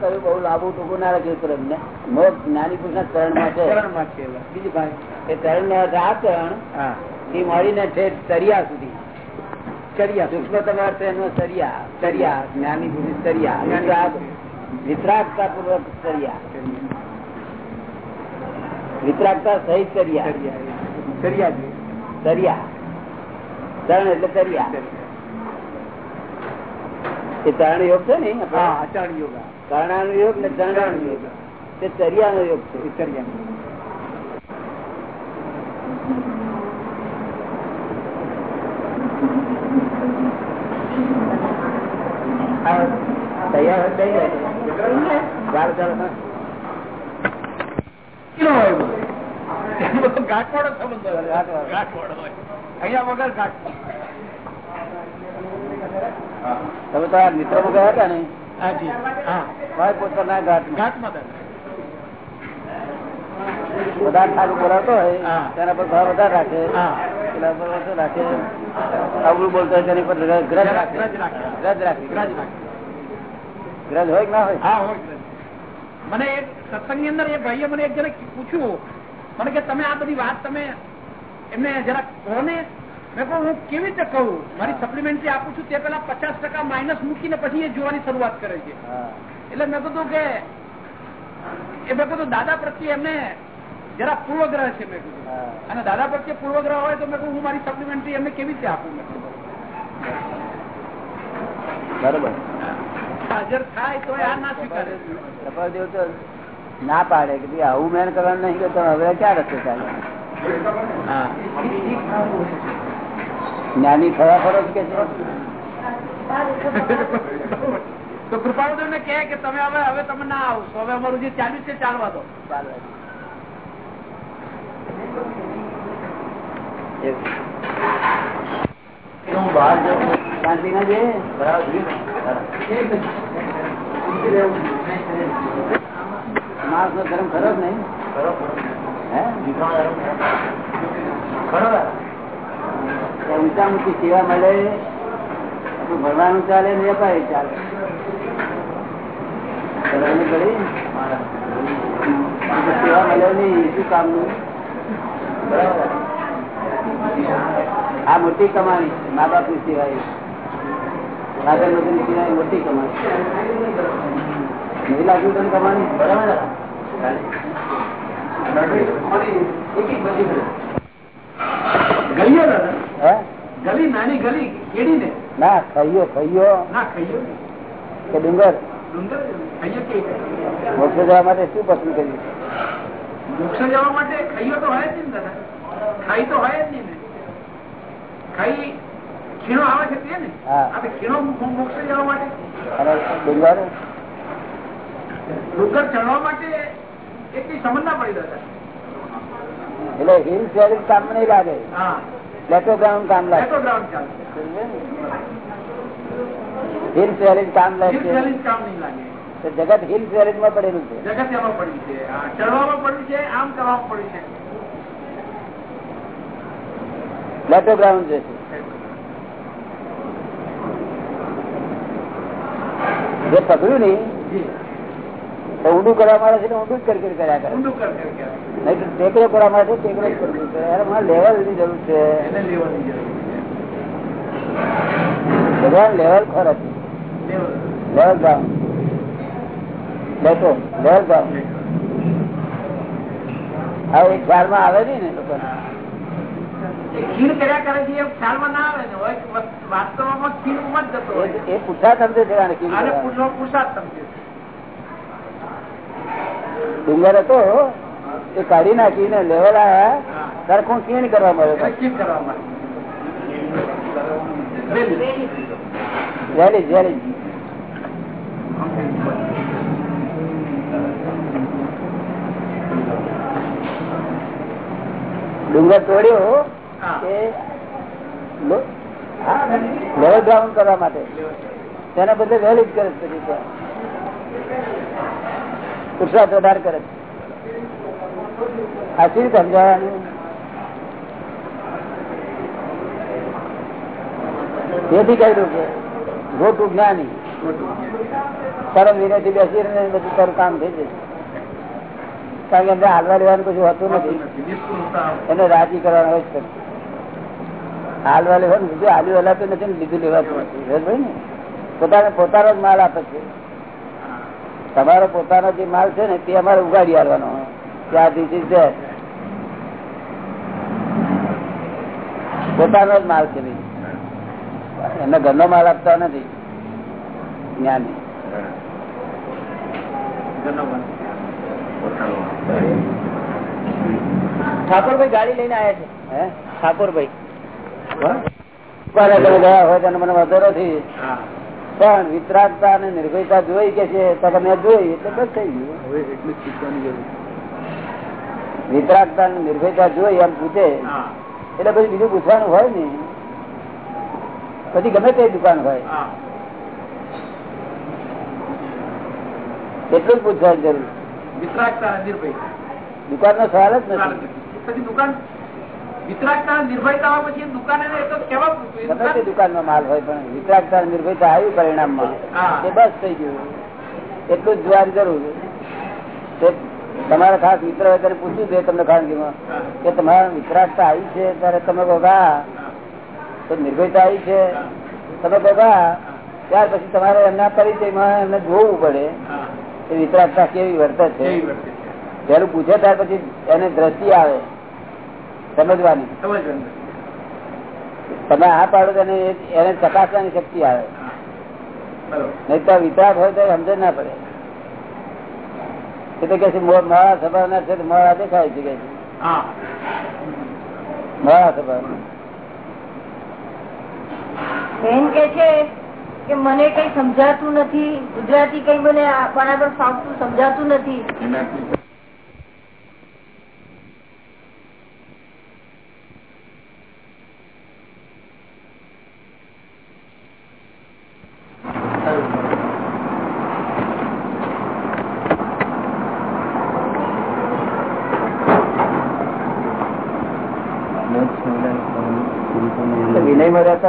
કહ્યું બહુ લાંબુ ટૂંકું ના રાખ્યું પર એમને. મોક્ષ જ્ઞાની પુરુષ ના ચરણમાં છે. ચરણમાં છે બીજી ભાઈ એ ચરણ ને અર્થ આ ચરણ હા. મળીને છે ચરિયા સુધી. ચરિયા. સૂક્ષ્મતમ અર્થ એનો ચરિયા. ચરિયા. જ્ઞાની પુરુષ ચરિયા. વિતરાગ. વિતરાગતા પૂર્વક ચરિયા. વિતરાગતા સહિત ચરિયા. ચરિયા ચરિયા. છે ચરણ એટલે ચરિયા એ ચરણ યોગ છે ને હા યોગ. યોગા યોગ ને ચરણાનો યોગ. તે ચરિયાનો યોગ છે. તૈયાર બધો ગાંઠવાળો સંબંધ. ગાંઠવાળો હોય. અહીંયા વગર તમે તો આ મિત્રો ગયા હતા ને? ભાઈ પોતાના ઘાટ ઘાટમાં સારું બોલાવતો હોય તેના પર ભાવ વધારે રાખે. પેલા પર ઓછો રાખે. અવળું બોલતો હોય તેની પર ગ્રજ ગ્રજ રાખે. ગ્રજ રાખે. ગ્રજ રાખે. ગ્રજ રાખે. ગ્રજ હોય કે ના હોય? હા હોય ગ્રજ. મને એક સત્સંગની અંદર એ ભાઈએ મને એક જરા પૂછ્યું. મને કે તમે આ બધી વાત તમે એમને જરા કહો ને. મેં કહું હું કેવી રીતે કહું? મારી સપ્લિમેન્ટરી આપું છું તે પેલા પચાસ ટકા માઇનસ મૂકીને પછી એ જોવાની શરૂઆત કરે છે. એટલે મેં કીધું કે એ મેં કીધું દાદા પ્રત્યે એમને જરા પૂર્વગ્રહ છે મેં કીધું. અને દાદા પ્રત્યે પૂર્વગ્રહ હોય તો મેં કહું હું મારી સપ્લિમેન્ટરી એમને કેવી રીતે આપું? મેં બરોબર. હાજર થાય તો આ ના સ્વીકારે. ના પાડે કે આવું મેન કરવાનું નહીં કરતો હવે ક્યાં રસ્તે ચાલે જ્ઞાની થવા ફરો કે તો કૃપાળુદેવ ને કહે કે તમે હવે હવે તમે ના આવશો. હવે અમારું જે ચાલ્યું છે ચાલવા દો. હું બહાર જાઉં શાંતિ ના છે માણસ નો ધર્મ ખરો જ નહીં. ખરો ત્યાં ઊંચા ઊંચી સેવા મળે ભણવાનું ચાલે ને વેપારી ચાલે. સેવા મળે નહીં શું કામનું? આ મોટી કમાણી મા બાપની સિવાય સાધનની સિવાય મોટી કમાણી નહીં લાગ્યું તને કમાણી, બરાબર ગલી નાની ગલી કેડી ને ના ખૈયો ખૈયો ના ખાઈયો કે ડુંગર? ડુંગર ખાઈયો કે મોક્ષ જવા માટે શું પસંદ કર્યું? મોક્ષ જવા માટે ખાઈયો તો હોય જ નહીં ને દાદા. ખાઈ તો હોય જ નહીં ને. ખાઈ ખીણો આવે છે તે ને. આપણે ખીણો મોક્ષ જવા માટે. ડુંગર? ડુંગર ચડવા માટે એટલી હિલ શેરિંગ કામ નહીં લાગે. હા. કામ લાગે. હિલ શેરિંગ કામ લાગે. જગત હિલ શેરિંગમાં પડેલું છે. જગત એમાં પડ્યું છે. ચડવામાં પડ્યું છે આમ કરવામાં પડ્યું છે. લેટો ગ્રાઉન્ડ જે છે. જે પકડ્યું નહીં ઊંડું કરવા માટે છે ઊંડું જ કરી કરી કર્યા કરે. કર કર કર. નહીં ટેકરો કરવા માટે ટેકરો જ કરવું છે મારે લેવલની જરૂર છે. ભગવાન લેવલ ખરો છે છે લેવલ. ગ્રાઉન્ડ લેટો લેવલ ગ્રાઉન્ડ હવે એક ખ્યાલમાં આવે નહીં ને લોકો એ કરે છે પૂછા સમજે છે પુરુષાર્થ સમજે છે. ડુંગર હતો એ કાઢી નાખીને લેવલ હા. સરખું ખીણ કરવા મળ્યો ડુંગર તોડ્યો. એ લેવલ ડાઉન કરવા માટે તેના બદલે વહેલી જ કરે છે. પુરુષાર્થ વધારે કરે આ શું સમજાવવાનું? તેથી કહ્યું કે ખોટું જ્ઞાની સરળ વિનયથી બેસી ને બધું તારું કામ થઈ જશે કારણ કે અંદર હાલવા લેવાનું કશું હોતું નથી. એને રાજી કરવાનું હોય છે. હાલવા લેવાનું બીજું હાલ્યું, હલાતું નથી ને લીધું લેવાતું નથી. પોતાને પોતાનો જ માલ આપે છે. તમારો પોતાનો જે માલ છે ને તે અમારે ઉગાડી આવવાનો ત્યાં ધીસ છે. પોતાનો જ માલ છે એમને ઘરનો માલ આપતા નથી. જ્ઞાની. ઠાકોરભાઈ ગાડી લઈને આવ્યા છે. હે? ઠાકોરભાઈ. ગયા હોય તેને મને વાંધો નથી. પણ વિતરાગતા અને નિર્ભયતા જોઈ કે છે તો જોઈ એટલે બસ થઈ ગયું. વિતરાગતા અને નિર્ભયતા જોઈ એમ પૂછે એટલે પછી બીજું પૂછવાનું હોય ને. પછી ગમે તે દુકાન હોય. એટલું જ પૂછવાની જરૂર. વિતરાગતા નિર્ભય દુકાન નો સવાલ જ નથી. પછી દુકાન? વિતરાગતા નિર્ભયતા પછી દુકાન તો કેવા દુકાનમાં માલ હોય પણ વિતરાગતા નિર્ભયતા આવ્યું પરિણામમાં? એ બસ થઈ ગયું. એટલું જ જોવાની જરૂર તમારા ખાસ મિત્ર હોય ત્યારે પૂછ્યું છે તમને ખાનગીમાં કે તમારા વિતરાગતા આવી છે ત્યારે તમે કહો તો નિર્ભયતા આવી છે. તમે કહો ત્યાર પછી તમારે એમના પરિચયમાં એમને જોવું પડે કે વિતરાગતા કેવી વર્તે છે. જયારે પૂછે ત્યાર પછી એને દ્રષ્ટિ આવે. સમજવાની. તમે આ પાડો તો એને ચકાસવાની શક્તિ આવે. નહીં તો વિતરાગ હોય તો સમજ ના પડે. એટલે કે છે મોડા સભા છે મોડા દેખાય છે કે મોડા સભા બેન કે છે કે મને કઈ સમજાતું નથી. ગુજરાતી કઈ મને આ બરાબર ફાવતું સમજાતું નથી.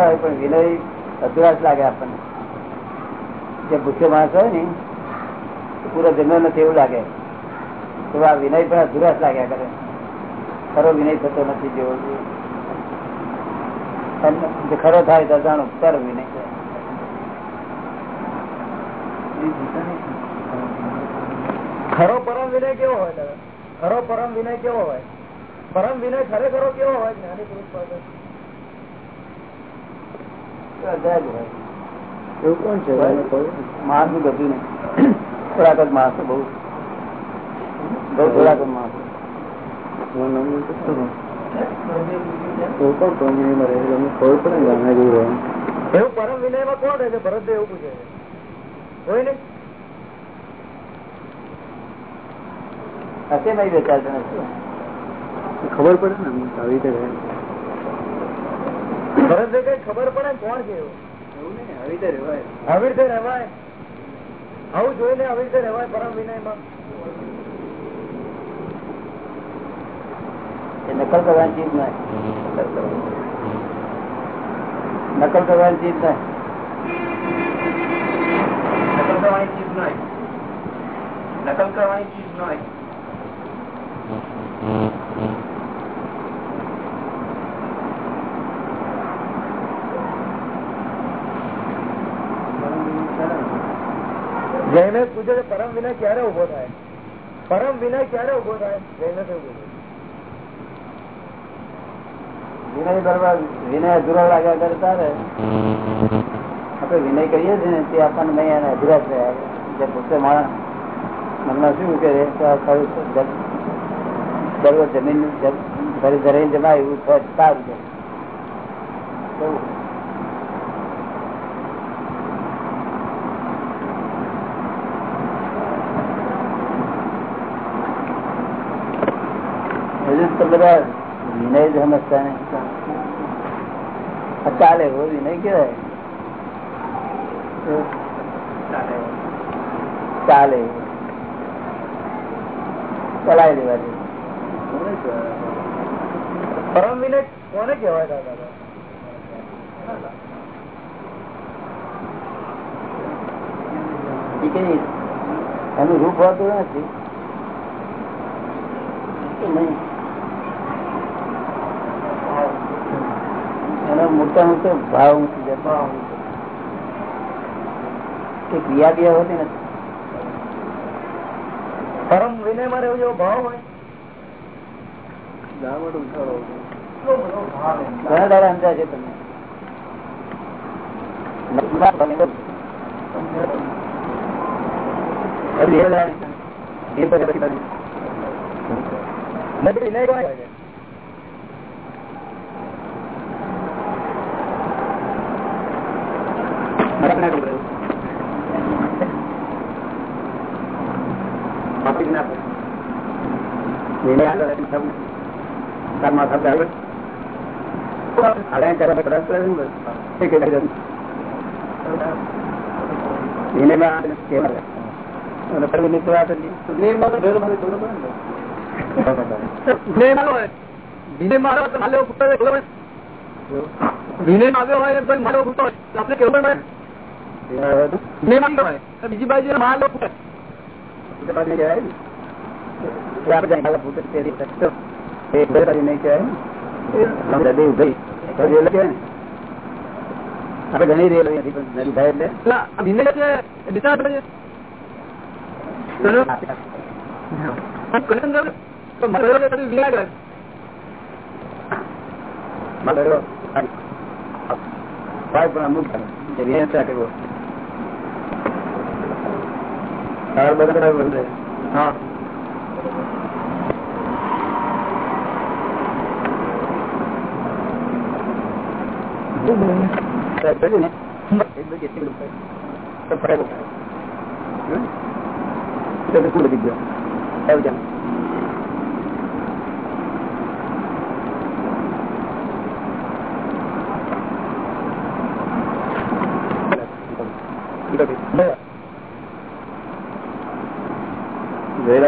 વિનયમાં હોય પણ વિનય અધુરાશ લાગે આપણને. જે ભૂખ્યો માણસ હોય ને પૂરો જન્મ નથી એવું લાગે. તો આ વિનય પણ અધુરાશ લાગ્યા કરે. ખરો વિનય થતો નથી જેવો. ખરો થાય તો જાણો ખરો વિનય. ખરો પરમ વિનય કેવો હોય ખરો પરમ વિનય કેવો હોય? પરમ વિનય ખરેખરો કેવો હોય? જ્ઞાની પુરુષ. એવું કોણ છે? માણસનું બધું નહીં. થોડાક જ માણસો બહુ. બહુ થોડાક જ માણસો એવું પરમ વિનયમાં કોણ રહે છે? ભરત એવું પૂછે કોઈ નહીં. હશે નહીં બેચાર ખબર પડે ને આવી રીતે. ભરતભાઈ કઈ ખબર પડે કોણ છે આવી રીતે રહેવાય. આવું જોઈને આવી રીતે રહેવાય પરમ વિનયમાં? નકલ કરવાની ચીજ નહીં. નકલ કરવાની ચીજ નહીં. નકલ કરવાની ચીજ નહીં. નકલ કરવાની ચીજ નહીં. જૈને પૂછે છે પરમ વિનય ક્યારે ઊભો થાય પરમ વિનય ક્યારે ઊભો થાય જૈને એવું પૂછે વિનય બરોબર વિનય અધૂરો લાગ્યા કરે તારે આપણે વિનય કરીએ છીએ ને તે આપણને નહીં એને અધૂરા જ રહ્યા જે પોતે માણસ મનમાં શું કે તો આ ખરું છે. જમ- બરોબર જમીન જમ- ઘરે ઘરે જમાય એવું તો સારું છે બધા વિનય સમજતા નહીં ચાલે એવો વિનય કેવાય ચાલે. ચલાવી લેવા દે. પરમ વિનય કોને કેવાય દાદા? એનું રૂપ હોતું નથી. નહીં. મોટા મોટો ભાવ ઊંચી જતો કે ક્રિયા ક્રિયા હોતી નથી. પરમ વિનયમાં રહેવો જેવો ભાવ હોય. દાવડ ઉઠાડો. ઘણા દાડા સમજાય છે તમને. નથી વિનય કોને કહે છે? વિનય આવ્યો. હોય, ખબર હોય? વિનયમાં આવ્યો હોય તો માલ્યો ફૂટો હોય. તો આપણે કેવું બીજી બાજુ માલ્યો આપડે ઘણી રેલ નદી થાય એટલે એટલે આ વિનય છે એ દિશા આપે છે. ચલો. આ કનેક્શન કરે. તો માલ્યો છે તો વિનય કરે. ભાઈ પણ અમુક જે વિનંતી કરવો તાર બધા બંધ હા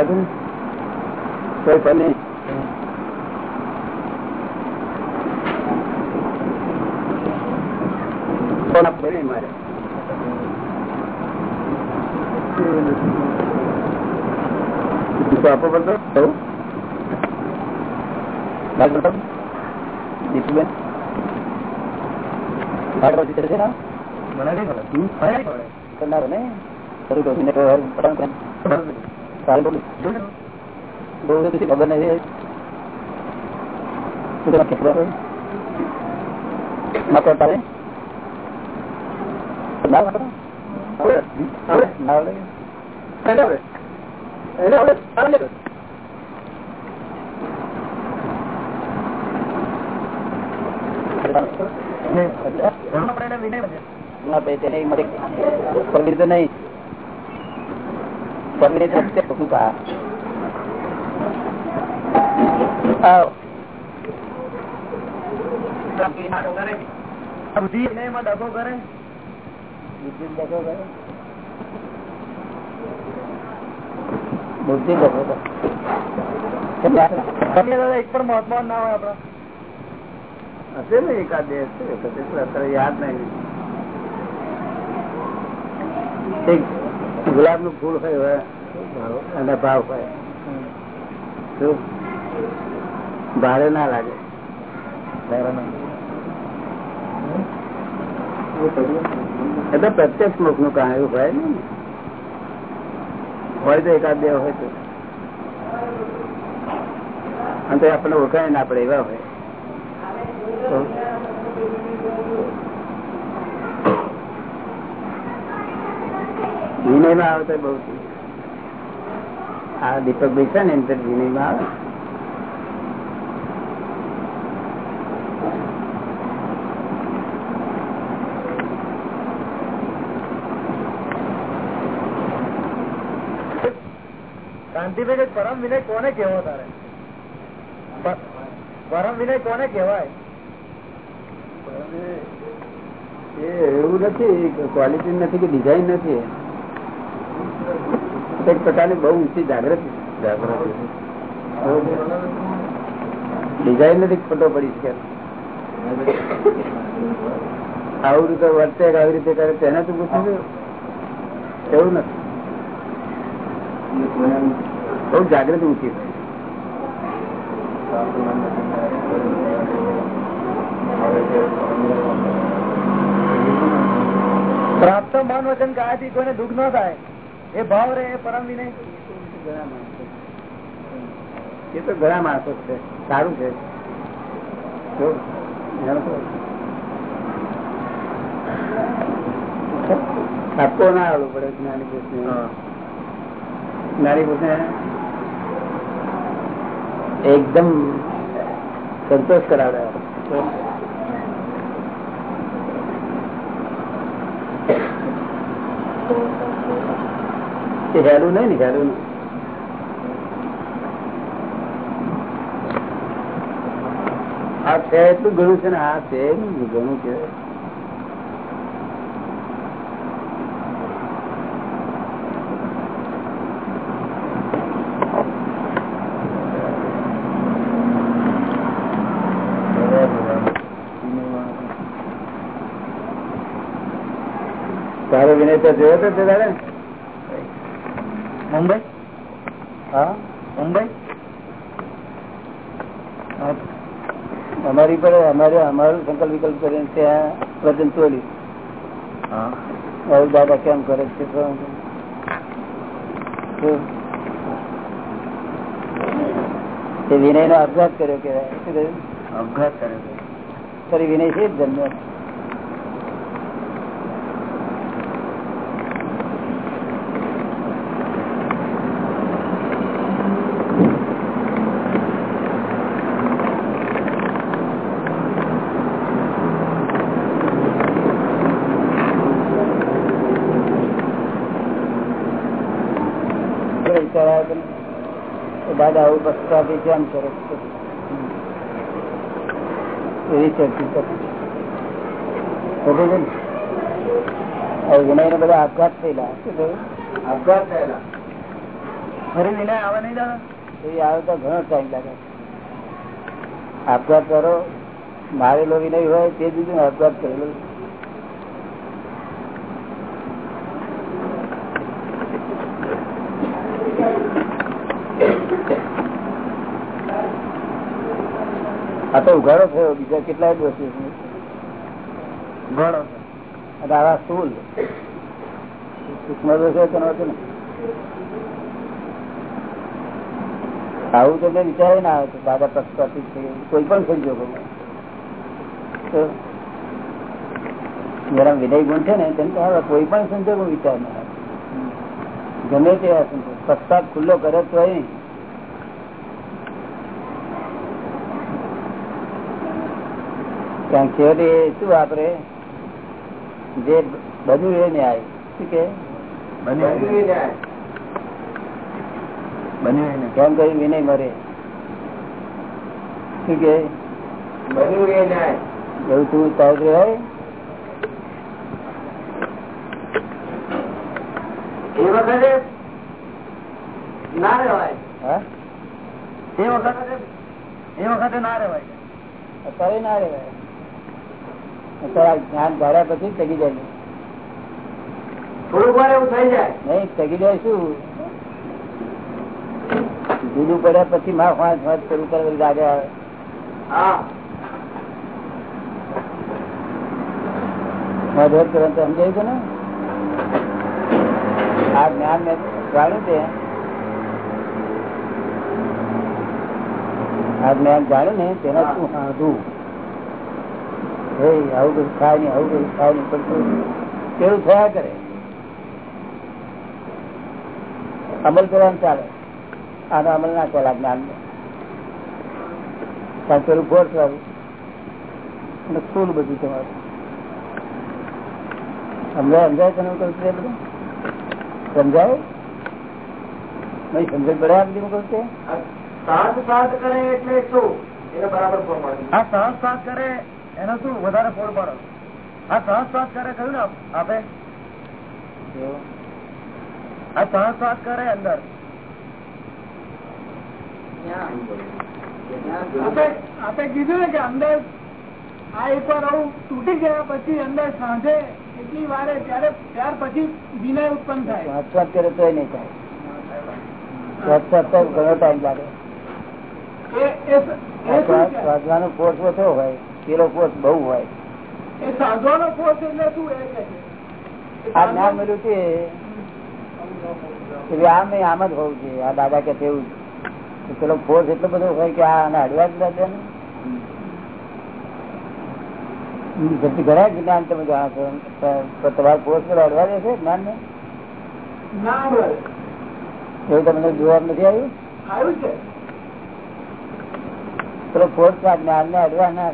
ને? કોઈ પણ નહીં. મારે? તો આપવો પડતો. દીપુબેન? હમ? કરનારો ને શરૂ કરીને ખબર નથી નહીં પગડી તો તે શું બુદ્ધિ કરે દાદા એક પણ મહાત્મા ના હોય આપડા હશે ને એકાદ બે હશે? અત્યારે યાદ નહીં. ગુલાબનું ફૂલ હોય હવે. અને ભાવ હોય. ભારે ના લાગે. એ પ્રત્યક્ષ મુખનું કામ એવું હોય ને. હોય તો એકાદ બે હોય તો. અને તો આપણને ઓળખાય ના પડે એવા હોય. વિનયમાં આવતા બહુ આ દીપકભાઈ છે ને તો વિનયમાં આવે. શાંતિભાઈ પરમ વિનય કોને કેવો તારે? પરમ વિનય કોને કેવાય એ એવું નથી ક્વોલિટી નથી કે ડિઝાઇન નથી. એક પ્રકારની બહુ ઊંચી જાગૃતિ. જાગૃતિ. ડિઝાઇન નથી ફોટો પડી શકે. આવું રીતે વર્તે આવી રીતે કરે તેને તું પૂછું એવું નથી. બહુ જાગૃતિ ઊંચી પ્રાપ્ત મન વચન કાયાથી કોઈને દુઃખ ન થાય. એ ભાવ રે એ પરમ વિનય. એ તો ઘણા માણસો છે. સારું છે. જો, એનો તો ઠપકો ના આવડવું પડે જ્ઞાની પુરુષને એકદમ સંતોષ કરાવડે એ હેલું નહીં ને હેલું નહીં. આ છે એટલું ઘણું છે ને, આ છે ઘણું છે. તારો વિનય તો જોયો તો દાદા મુંબઈ? હા મુંબઈ? અમારી પર અમારે અમારું સંકલ્પ વિકલ્પ કરીને ત્યાં વજન તોડ્યું. મારું દાદા કેમ કરે છે તો વિનય નો અપઘાત કર્યો કેવાય શું કર્યું અપઘાત કર્યો. ફરી વિનય છે જ જન્મ વિચાર આવ્યો કે એ દાદા આવું પસ્તાથી કેમ કરે. એવી ચર્ચા વિનય ને? બધા આપઘાત થયેલા. શું થયું? આપઘાત થયેલા. ફરી વિનય આવે નહીં દાદા એ આવે તો ઘણો ટાઈમ લાગે. આપઘાત કરો. મારેલો વિનય હોય તે બીજું આપઘાત કરેલો. આ તો ઉઘાડો થયો, બીજા કેટલા દિવસ ઘણો આવા સૂક્ષ્મ આવું તો વિચારે ના આવે દાદા પક્ષપાતી છે, કોઈ પણ સંજોગોમાં તો જરા વિનય ગુણ છે ને, તેમ તો કોઈ પણ સંજોગો વિચાર ના આવે. ગમે તેવા સંજોગ. પક્ષપાત ખુલ્લો કરે તો નહીં કે છેવટે શું વાપરે? જે બધું એ ન્યાય. શું કે? બન્યું કેમ કહ્યું વિનય મરે. શું કે? એવું તું સાહેબ હોય? એ વખતે ના રેવાય. હા? એ વખતે એ વખતે ના રેવાય. અત્યારે ના રહેવાય અત્યારે જ્ઞાન ધાર્યા પછી ટકી જાય. થોડુંક વાર એવું થઈ જાય. નહીં ટકી જાય શું? જુદું પડ્યા પછી માં પાંચ પાંચ શરૂ કરે લાગે આવે. મધર સમજાયું છે ને? આ જ્ઞાન મેં જાણ્યું છે. આ જ્ઞાન જાણ્યું ને તેના શું સાધું હે આવું બધું ખાય નહીં આવું બધું ખાય નહીં પણ થયા કરે. અમલ કરવાનું ચાલે. આનો અમલ ના ચાલે જ્ઞાન કારણ પેલું ફોર્સ વાળું અને સ્થૂલ બધું તમારું. સમજાય સમજાય તને હું કહું છું બધું? સમજાય? નહીં પડે આ બધી હું કહું છું સાત સાત કરે એટલે શું? એને બરાબર પ્રમાણે આ સહજ સાત કરે એનો શું વધારે ફોડ પાડો? આ સહજ શ્વાસ કરે કહ્યું ને આપે આ સહજ શ્વાસ કરે અંદર. આપે કીધું ને કે અંદર આ એક વાર આવું તૂટી ગયા પછી અંદર સાંજે એટલી વારે ત્યારે ત્યાર પછી વિનય ઉત્પન્ન થાય. વાંચવાત કરે તો નહીં થાય. ઘણો ટાઈમ લાગે. એ એ એ શું ફોર્સ ઓછો હોય પેલો કોષ બહુ હોય. છે? આ જ્ઞાન મળ્યું છે. આમ નહીં આમ જ હોવું જોઈએ. આ દાદા કે તેવું પેલો ફોર્સ એટલો બધો હોય કે આને અડવા જ ના ને? ઘણા જ્ઞાન તમે જાણો છો. તમારા ફોર્સ પર અડવા દેશે છે જ્ઞાન ને એવું તમને જોવા નથી આવ્યું? આવ્યું છે. પેલો ફોર્સ જ્ઞાન ને અડવા ના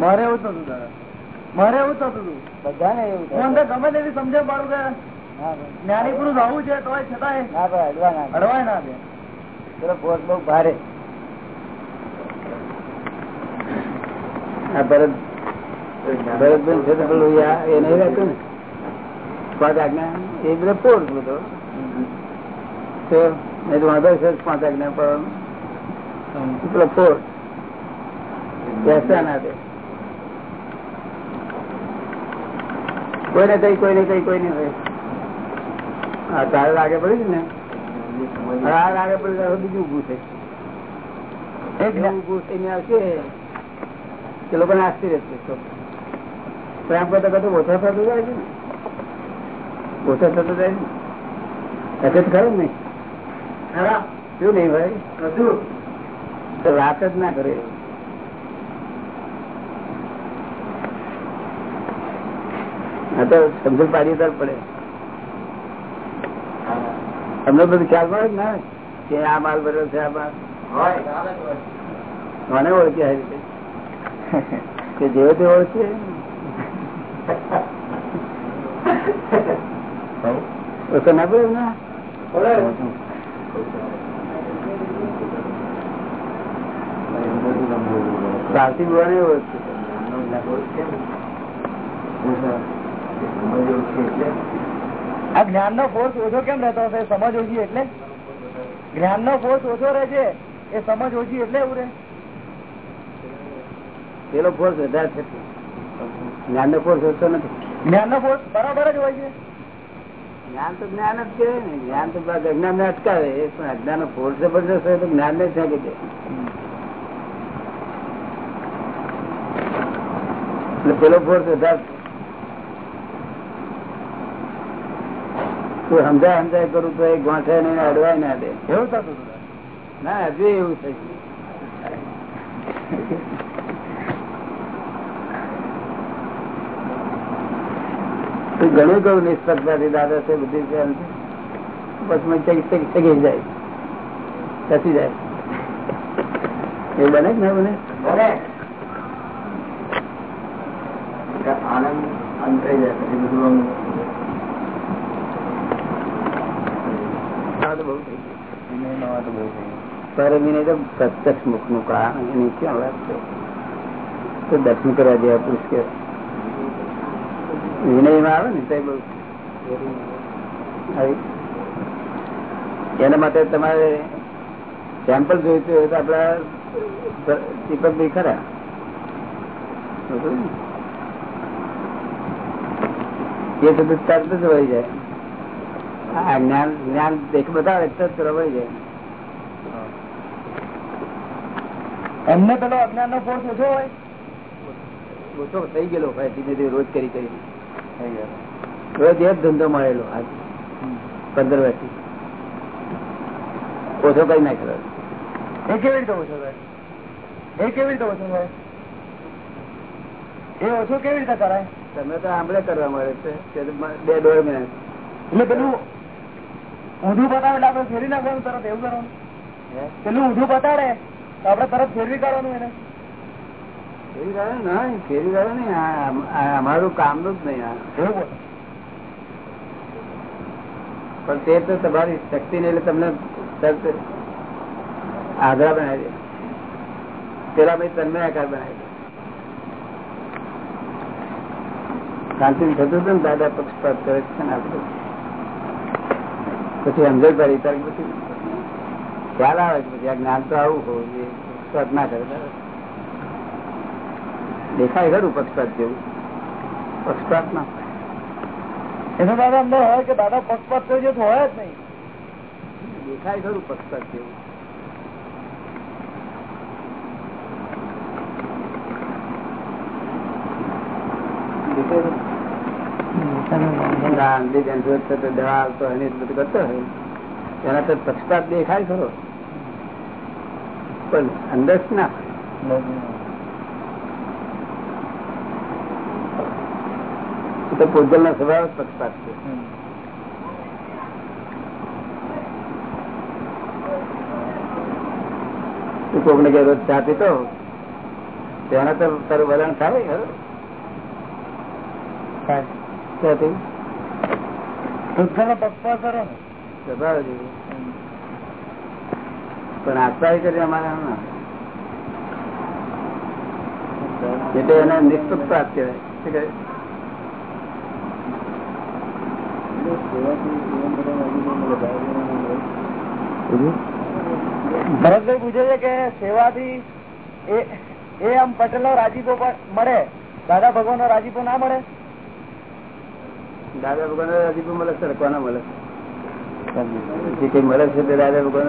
મારે એવું થતું દાદા. મારે એવું થતું હતું. બધાને એવું ગમે તેવી સમજે પાડું કે જ્ઞાની પુરુષ આવું છે તો છતાંય ના ભાઈ અડવા ના અડવાય ના દે પેલો ફોર્સ બહુ ભારે. આ ભરત ભરતભાઈ છે તો પેલું એ નહીં રહેતું ને? પાંચ આજ્ઞા. એ બધા ફોર્સ બધો તો નહીં તો વાંધો છે પાંચ આજ્ઞા પણ પેલો પોર બેસતા ના દે કોઈને કઈ કોઈને કઈ કોઈને કઈ હા તારે લાગે પડી છે ને. હા લાગે પડી તો બીજું ઉભું એક ઉભું થઈને આવશે તે લોકો નાસ્તી રહેશે તો પ્રેમ કરતા કરતા ઓછા થતું જાય છે ને. ઓછા થતું જાય છે હશે તો ખરું ને. શું નહીં ભાઈ? તો વાત જ ના કરે. આ તો સમજણ પાડી તર પડે. તમને બધું ખ્યાલ પડે ને? કે આ માલ બરોબર છે, આ માલ. મને ઓળખે આ રીતે? કે જેવો તે ઓળખે? ઓળખે ના પડે ના સારથી બોલાને ઓળખે. આ જ્ઞાન નો ફોર્સ ઓછો કેમ રહેતો હશે? સમજ ઓછી એટલે? જ્ઞાન નો ફોર્સ ઓછો રહે છે એ સમજ ઓછી એટલે એવું રહે? પેલો ફોર્સ વધારે છે. જ્ઞાન નો ફોર્સ ઓછો નથી. જ્ઞાન નો ફોર્સ બરાબર જ હોય છે. જ્ઞાન તો જ્ઞાન જ કહેવાય ને. જ્ઞાન તો અજ્ઞાન ને અટકાવે. એ પણ અજ્ઞાન નો ફોર્સ જબરદસ્ત હોય તો જ્ઞાન ને છે. કે એટલે પેલો ફોર્સ વધારે છે. તું સમજાય સમજાય કરું તો એ ગોઠે નહીં અડવાય ના દે. એવું થતું ના હજુ એવું થઈ તું ઘણું કહું નિષ્પક્ષપાતી દાદા છે બધી છે. પછી મને ચગી જાય. ખસી જાય. એવું બને જ ને બને? આનંદ અંતરાઈ થઈ જાય પછી બધું આમ આ તો બહુ થઈ ગયું. પરમીને તો પ્રત્યક્ષ મુખનું કારણ એની ક્યાં વાત છે? તો દર્શન કરવા જેવા પુરુષ કે? વિનયમાં આવે ને તો બહુ એના માટે તમારે સેમ્પલ જોઈતું હોય તો આપડા દીપકભાઈ ખરા? એ બધું તરત જ વળી જાય. હા જ્ઞાન જ્ઞાન દેખ બતાવે તો જ જાય. એમને પેલો અજ્ઞાન નો ફોર્સ ઓછો હોય? ઓછો થઈ ગયેલો ભાઈ ધીમે ધીમે રોજ કરી કરી. રોજ એક ધંધો મળેલો આજ. પંદર વર્ષથી. ઓછો કઈ નાખેલો એ કેવી રીતે ઓછો થાય? એ કેવી રીતે ઓછો થાય? એ ઓછો કેવી રીતે કરાય? તમે તો આંબળે કરવા મળે છે. બે દોઢ મહિના. એટલે પેલું ઊંધું બતાવે એટલે આપડે ફેરવી નાખવાનું તરત એવું કરવાનું. પેલું ઊંધું બતાડે તો આપડે તરત ફેરવી કરવાનું એને. ફેરી ફેરી અમારું કામનું જ નહીં પણ તે તો તમારી શક્તિ ને એટલે તમને આગ્રહ આગ્રા બનાવી દે. પેલા ભાઈ તન્મય આકાર બનાવી દે. શાંતિ થતું હતું ને દાદા પક્ષપાત કરે છે ને આપણે પછી સમજણ પડી ત્યારે પછી ખ્યાલ આવે છે પછી આ જ્ઞાન તો આવું હોવું જોઈએ પક્ષપાત ના કરે તારે. દેખાય ખરું પક્ષપાત જેવું. પક્ષપાત ના એનો દાદા અંદર હોય કે દાદા પક્ષપાત થઈ તો હોય જ નહીં. દેખાય ખરું પક્ષપાત જેવું. દવા આવતો હોય ને બધું કરતો હોય. એના તો પક્ષપાત દેખાય ખરો. પણ અંદર ના તો પૂજલ નો સ્વભાવ પક્ષપાત છે. તું કોકને કે રોજ ચા પીતો તેના તો તારું વલણ થાય ખરું. વૃદ્ધનો પક્ષપાત ને. પણ આત્મા કરી અમારા એટલે એને નિષ્પક્ષપાત કહેવાય. ભરતભાઈ પૂછે છે કે સેવાથી એ એ આમ પટેલ નો રાજીપો મળે. દાદા ભગવાન નો રાજીપો ના મળે? દાદા ભગવાન હજી પણ મળે છે કોના મળે જે કઈ મળે છે તે દાદા ભગવાન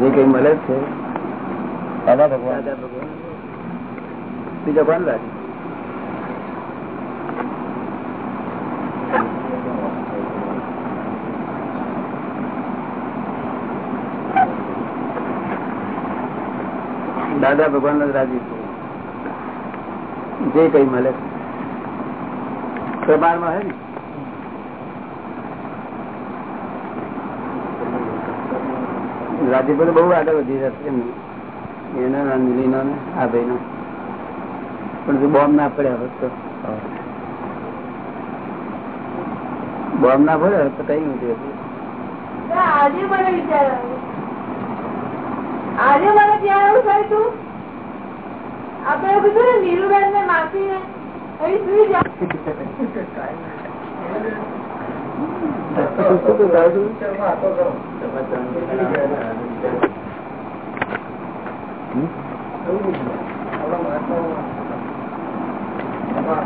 જે કઈ મળે છે દાદા ભગવાન દાદા ભગવાન બીજા કોણ રાજી દાદા ભગવાન જ રાજી છે જે કઈ મળે પ્રમાણમાં હે ને? રાજીપો તો બહુ આગળ વધી જશે. એનો અંજલિનો ને આ ભાઈ નો પણ જો બોમ્બ ના પડ્યા હવે તો. બોમ્બ ના પડે તો કઈ નથી હતું. આજે મને વિચાર આજે મને ત્યાં એવું થયું હતું કીધું ને નીરુબેન ને માસી ને કહું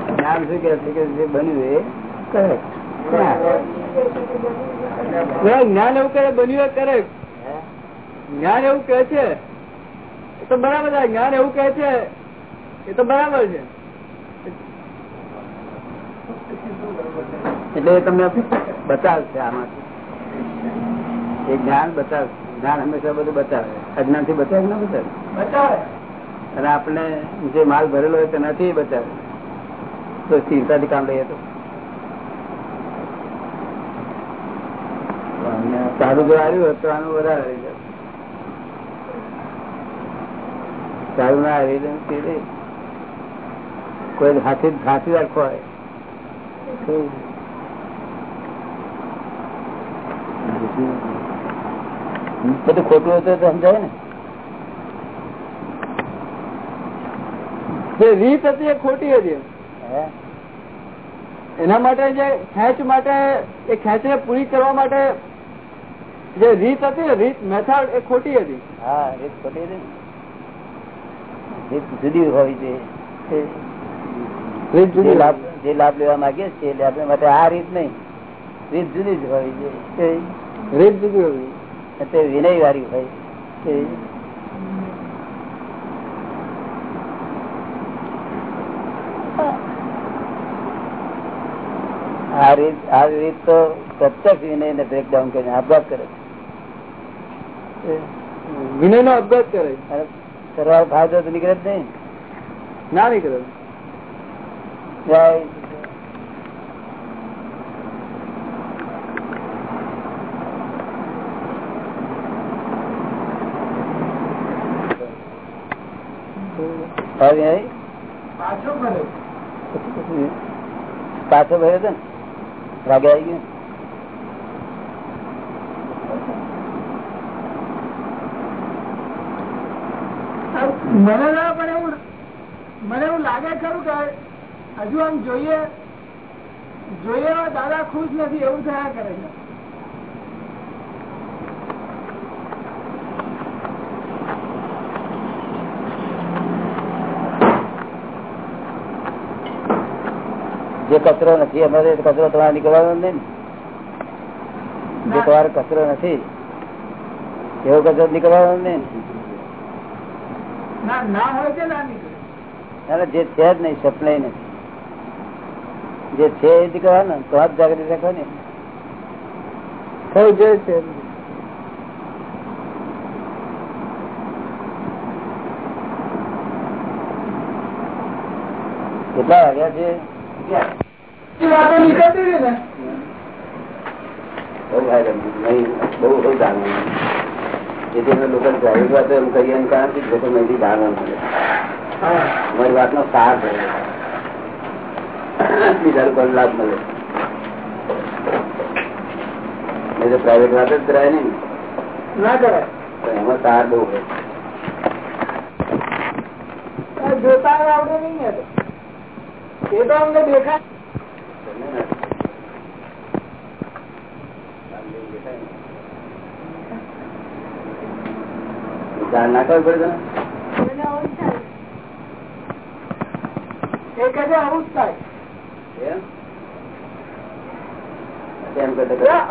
જ્ઞાન શું કે છે કે જે બન્યું એ. જ્ઞાન એવું કરે બન્યું એ કરે જ્ઞાન એવું કે છે? એ તો બરાબર જ્ઞાન એવું કે છે એ તો બરાબર છે. એટલે તમને બતાવશે આમાંથી. એ જ્ઞાન બતાવશે. જ્ઞાન હંમેશા બધું બતાવે. અજ્ઞાનથી બતાવે ના બતાવે? અને આપણે જે માલ ભરેલો હોય તેનાથી બચાવે તો સ્થિરતાથી કામ લઈએ તો. સારું જો આવ્યું હોત તો આનું વધારે આવી જાય. સારું ના આવી જાય. કોઈ હાથી હાથી રાખવો હોય તો બધું ખોટું હતું તો સમજાય ને? જે રીત હતી એ ખોટી હતી. એના માટે જે ખેંચ માટે એ ખેંચ પૂરી કરવા માટે જે રીત હતી રીત મેથડ એ ખોટી હતી. હા રીત ખોટી હતી રીત જુદી હોવી જોઈએ. રીત જુદી લાભ જે લાભ લેવા માંગીએ છીએ એટલે આપણે માટે આ રીત નહીં. રીત જુદી જ હોવી જોઈએ? રીત જુદી હોવી તે વિનય વાળી હોય આ રીત આ રીત તો પ્રત્યક્ષ વિનય ને બ્રેકડાઉન કરીને આપઘાત કરે વિનય નો અભ્યાસ કરે. સરવાર તો નીકળે જ નહીં. ના નીકળે. જય આવી પાછો ભર્યો હતો ને આવી ગયો? મને ના પણ એવું મને એવું લાગે ખરું કે હજુ આમ જોઈએ જોઈએ દાદા ખુશ નથી એવું થયા કરે છે. જે કચરો નથી અમારે કચરો તમારે નીકળવાનો નહીં જે તમારો કચરો નથી એવો કચરો નીકળવાનો ને. ના ના હોય છે ના નીકળે? અને જે છે જ નહીં સપ્લાય નથી. જે છે એ નીકળવાનો તો જ જાગૃતિ રાખવાની. થયું જે છે. કેટલા વાગ્યા છે? વાતો નીકળતી ને બહુ જેથી લોકો પ્રાઇવેટ વાતો એમ કરીએ એમ કારણ કે લોકો અહીંથી જાણવા મળે અમારી વાતનો સાર થયો બીજા લોકો લાભ મળે નહીં તો પ્રાઇવેટ વાત જ કરાય. નહીં ના કરાય. પણ એમાં સાર બહુ હોય. જોતા આવડે નહીં. એ તો અમને દેખાય. ધ્યાન ના કરવું પડે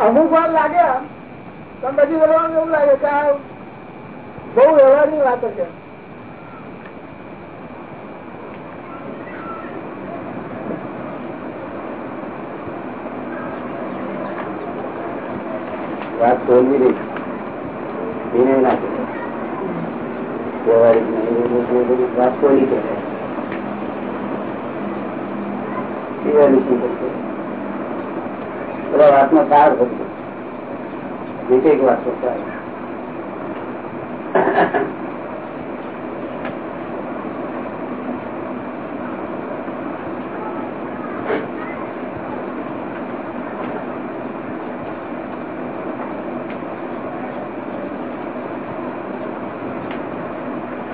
અમુક વાર લાગે પણ પછી બોલવાનું એવું લાગે કે આ બહુ વ્યવહારની વાતો છે વાત નહીં એને ના વ્યવહારિક નહીં વાત તોડી નહીં. બધા વાતનો સાર હતો એક એક વાતનો સાર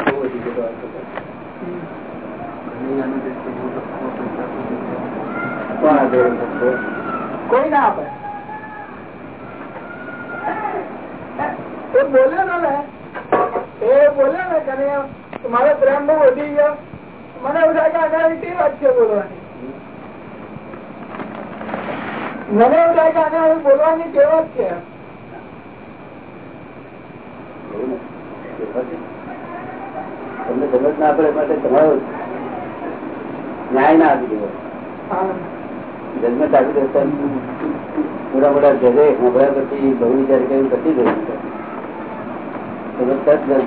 બહુ બધી બધી વાતો કરે. કોણ કોઈ ના આપે. એ બોલે ને એ બોલે ને કે મારો પ્રેમ બહુ વધી ગયો. મને એવું લાગે આના વાત છે બોલવાની? મને એવું લાગે આને હવે બોલવાની ટેવ જ છે. તમને સમજ ના પડે માટે તમારો ન્યાય ના આપી દેવો. જન્મ ચાલુ રહેતા મોટા મોટા જજે સાંભળ્યા પછી બહુ વિચાર કરીને પછી ગયું. તમે તરત જન્મ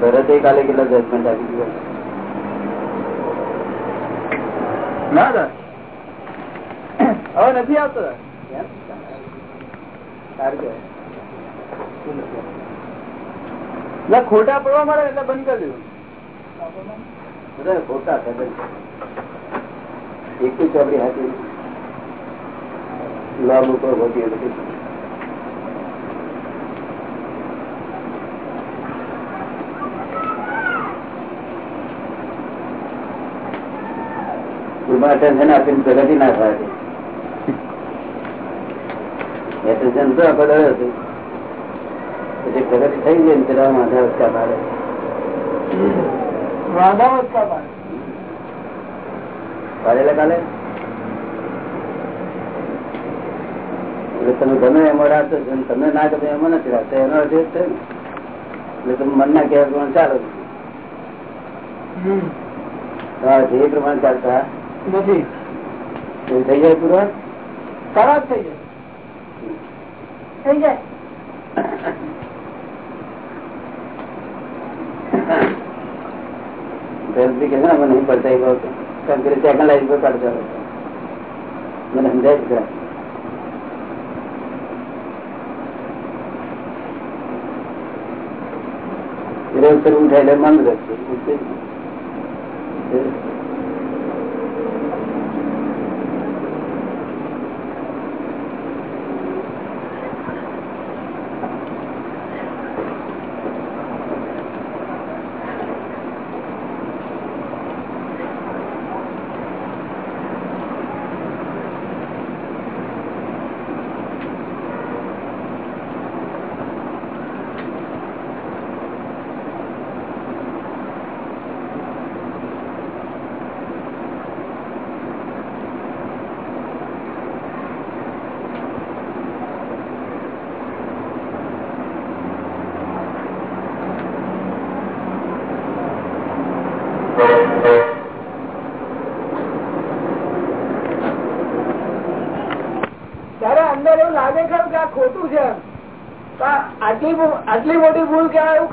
ભરતે કાલે કેટલા જજમેન્ટ આપી દીધો ના દાદા. હવે નથી આવતો? સારું ખોટા પડવા મળે એટલે બંધ કરી દીધું. બધા ખોટા સંબંધ એક ચોપડી પ્રગતિ ના થાય. Attention તો દાડો હતું. પછી પ્રગતિ થઈ ગઈ ને માથા વચકા તમે ગમે એમાં રાખશો તમને ના ગમે એમાં નથી. રાખતો એનો અર્થ એ છે ને એટલે તમે મનના કહેવા પ્રમાણે ચાલો જે પ્રમાણે ચાલતા નથી થઈ જાય? પૂર્વ ખરાબ થઈ જાય. થઈ જાય. ગરમી અમે નહીં પડતા એ બહુ. કારણ કે સેકન્ડ લાઈન પર કાઢતા મને સમજાય છે એટલે મન રહેશે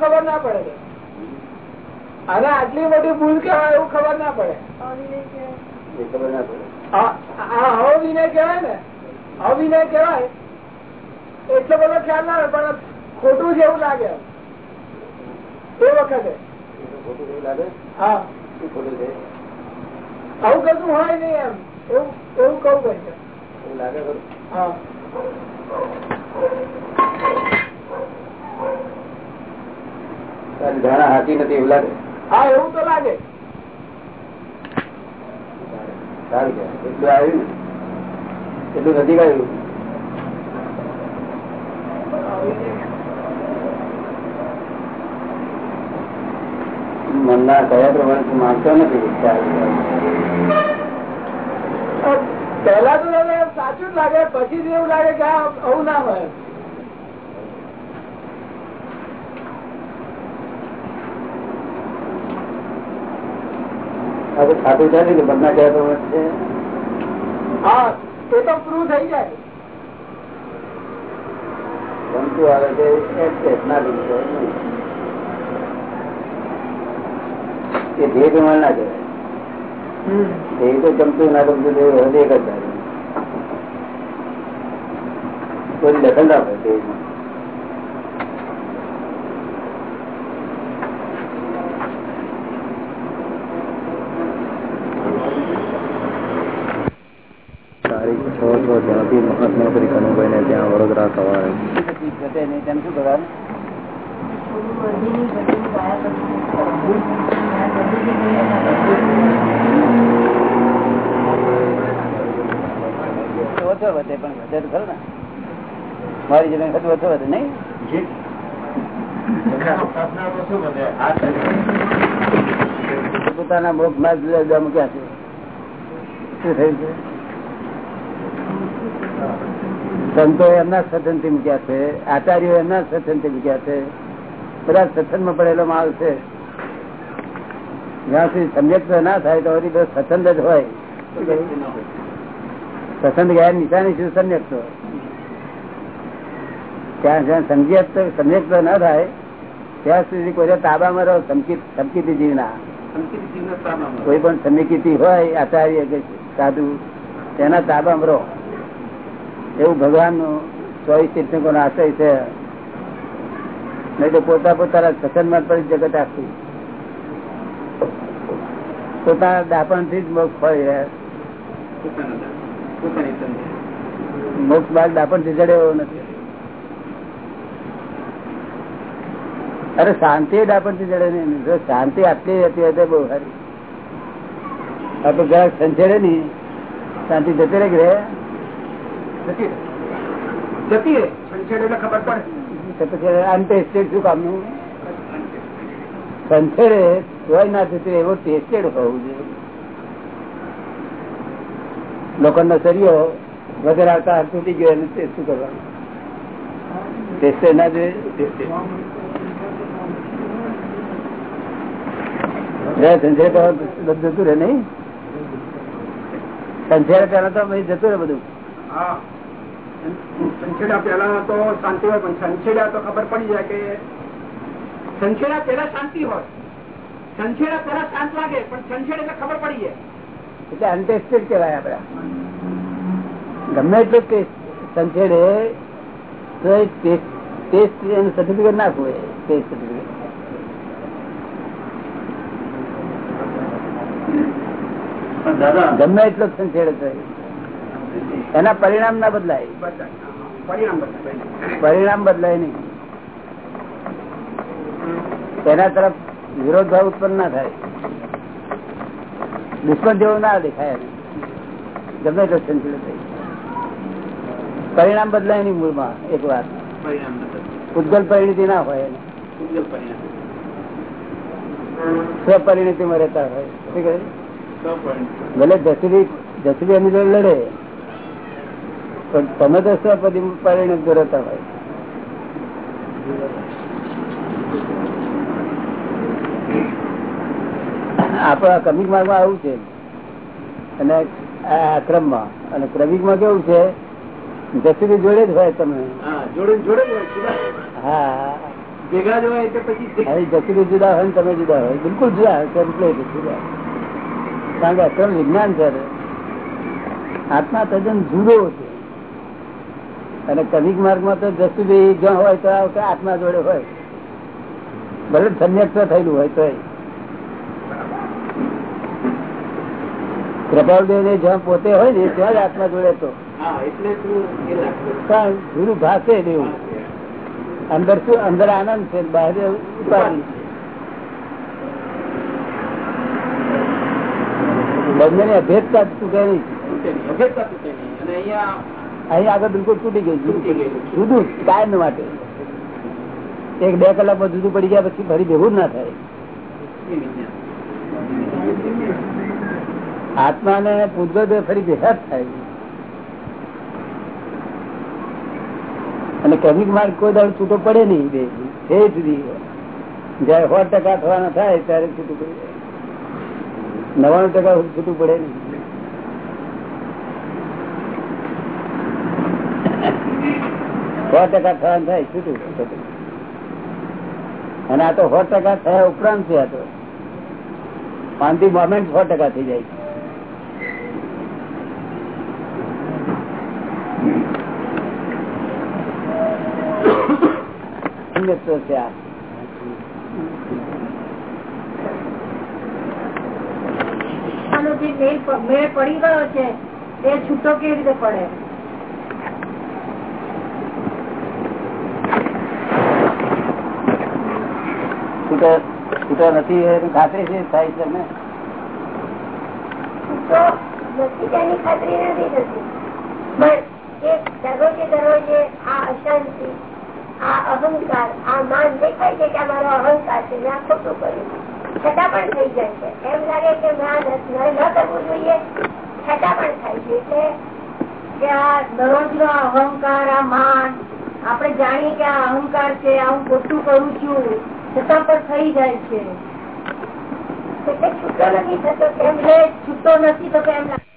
ખબર ના પડે. અને આટલી મોટી ભૂલ કહેવાય એવું ખબર ના પડે. એ ખબર ના પડે. આ- આ અવિનય કહેવાય ને અવિનય કહેવાય એટલો બધો ખ્યાલ ના આવે પણ ખોટું જેવું લાગે. એ વખતે. ખોટું એવું લાગે? હા. ખોટું છે? આવું કશું હોય નહીં એમ. એવું એવું કહું કઈ એવું લાગે ખરું? હા તારી ધારણા હાથી નથી એવું લાગે. હા એવું તો લાગે. સારું એટલું આવ્યું ને? એટલું નજીક આવ્યું મનના કયા પ્રમાણે માનતો નથી પહેલા તો સાચું જ લાગે પછી જ એવું લાગે કે આવું ના હોય. આ તો ખાતું છે ને કે મનના કયા હા એ તો પ્રૂવ થઈ જાય. ગમતું આવે છે ના. એ ધ્યેય પ્રમાણે ના કહેવાય ધ્યેય તો ગમતું ના ગમતું તે એક જ કોઈ દખલ ના ધ્યેયમાં. તારીખ છ છ ત્યાંથી મહાત્મા શ્રી કનુભાઈ ને ત્યાં વડોદરા સવારે ઘટે નહીં તેમ શું કરવાનું ઓછો વધે પણ વધે તો ખરું ને મારી જમીન ખતું ઓછો વધે નહીં? પોતાના મોક્ષમાં જુદા મૂક્યા છે. શું થયું છે? સંતો એમના સથનથી મૂક્યા છે? આચાર્યો એમના સથનથી મૂક્યા છે? બધા સત્સંગમાં પડેલો માલ છે. જ્યાં સુધી સમ્યક ના થાય તો હજી બસ જ હોય. સત્સંગ ગયા નિશાની શું સમ્યક તો? ત્યાં જ્યાં સમજ્યા સમ્યક તો ના થાય ત્યાં સુધી કોઈ તાબામાં રહો સમકિત જીવના. કોઈ પણ સમિકિતિ હોય આચાર્ય કે સાધુ તેના તાબામાં રહો. એવું ભગવાનનું ચોવીસ તીર્થંકો નો આશય છે. નહીં તો પોતા પોતાના સત્સંગમાં પડી જગત આખું. પોતાના દાપણથી જ મોક્ષ હોય મોક્ષ બાદ દાપણ. થી જડે એવો નથી. અરે શાંતિ દાપણ જડે નહીં. જો શાંતિ આટલી રહેતી હોય તો બહુ સારી. આપડે જરાક સંચેડે ની શાંતિ જતી રહે રે? જતી રહે. જતી સંછેડ એટલે ખબર પડે. અંતે સ્ટેટ શું કામનું? સંચેડે તોય ના થતું એવો ટેસ્ટેડ હોવું જોઈએ. લોખંડ નો સરિયો વગર આવતા તૂટી ગયો એને શું કરવાનું? ટેસ્ટેડ ના જોઈએ સંચેડ તો બધું જતું રે નહીં? સંચેડ પેલા તો જતું રે બધું. હા. સંછેડા પેલા તો શાંતિ હોય પણ સંછેડા તો ખબર પડી જાય કે સંછેડા પેલા શાંતિ હોય. સંછેડા પેલા શાંત લાગે પણ સંછેડ એટલે ખબર પડી જાય. એટલે અનટેસ્ટેડ કહેવાય આપડા ગમે એટલું ટેસ્ટ સંચેડે તો ટેસ્ટ સર્ટિફિકેટ નાખવું ટેસ્ટ સર્ટિફિકેટ ગમે એટલો તો એના પરિણામ ના બદલાય. પરિણામ બદલાય. નહીં. એના તરફ વિરોધ ભાવ ઉત્પન્ન ના થાય. દુશ્મન જેવું ના દેખાય. ગમે એટલો થાય. પરિણામ બદલાય નહીં મૂળમાં એક વાત. ઉજ્જવલ પરિણતિ ના હોય. સ્વપરિણતિમાં રહેતા હોય. શું કહે? ભલે દસરી દસરી એની જોડે લડે પણ તમે દસરા પછી પરિણામ રહેતા હોય? આપણા ક્રમિક માર્ગમાં આવું છે. અને આ ક્રમમાં અને ક્રમિકમાં કેવું છે? દસરી જોડે જ હોય તમે. જોડે જોડે. હા. ભેગા જ હોય એટલે પછી અહીં જુદા હોય તમે જુદા હોય. બિલકુલ જુદા હોય જુદા. કારણ કે અક્રમ વિજ્ઞાન છે આત્મા તદ્દન જુદો છે. અને કવિક માર્ગમાં તો જસુભાઈ જ્યાં હોય તો આત્મા જોડે હોય. ભલે સંન્યસ્ત થયેલું હોય તો કૃપાલદેવ ને જ્યાં પોતે હોય ને ત્યાં જ આત્મા જોડે તો. જુદું ભાષે એવું અંદર શું અંદર આનંદ છે બહાર ઉપાધિ બંને ની અભેદતા તૂટે નહીં, અહીં આગળ બિલકુલ તૂટી ગયું. જુદું કાયમ માટે. એક બે કલાકમાં જુદું પડી ગયા પછી ફરી ભેગું ના થાય. આત્મા ને પૂતગલ ફરી ભેગા થાય. અને કેમિક માર્ગ કોઈ દાડ છૂટો પડે નહીં બે છે સુધી જયારે સો ટકા થવાના થાય ત્યારે છૂટું પડી જાય. નવાણું ટકા છૂટું પડે નહીં સો ટકા થવાનું થાય છૂટું. અને આ તો સો ટકા થયા ઉપરાંત છે આ તો પાંચથી મોમેન્ટ સો ટકા થઈ જાય છે આ. આનો જે મેળ પડી ગયો છે તે છૂટો કેવી રીતે પડે? છૂટો નથી એની ખાતરી છે થાય છે ને નથી તેની ખાતરી નથી થતી. પણ એક દરરોજે દરરોજે આ અશાંતિ આ અહંકાર આ માન દેખાય છે કે આ મારો અહંકાર છે મેં આ ખોટું કર્યું? છતાં પણ થઈ જાય છે. એમ લાગે કે આ દરરોજ નો અહંકાર, આ માન, આપણે જાણીએ કે આ અહંકાર છે, આ હું ખોટું કરું છું, છતાં પણ થઈ જાય છે. એટલે છૂટો નથી થતો. એમ છૂટો નથી તો એમ લાગે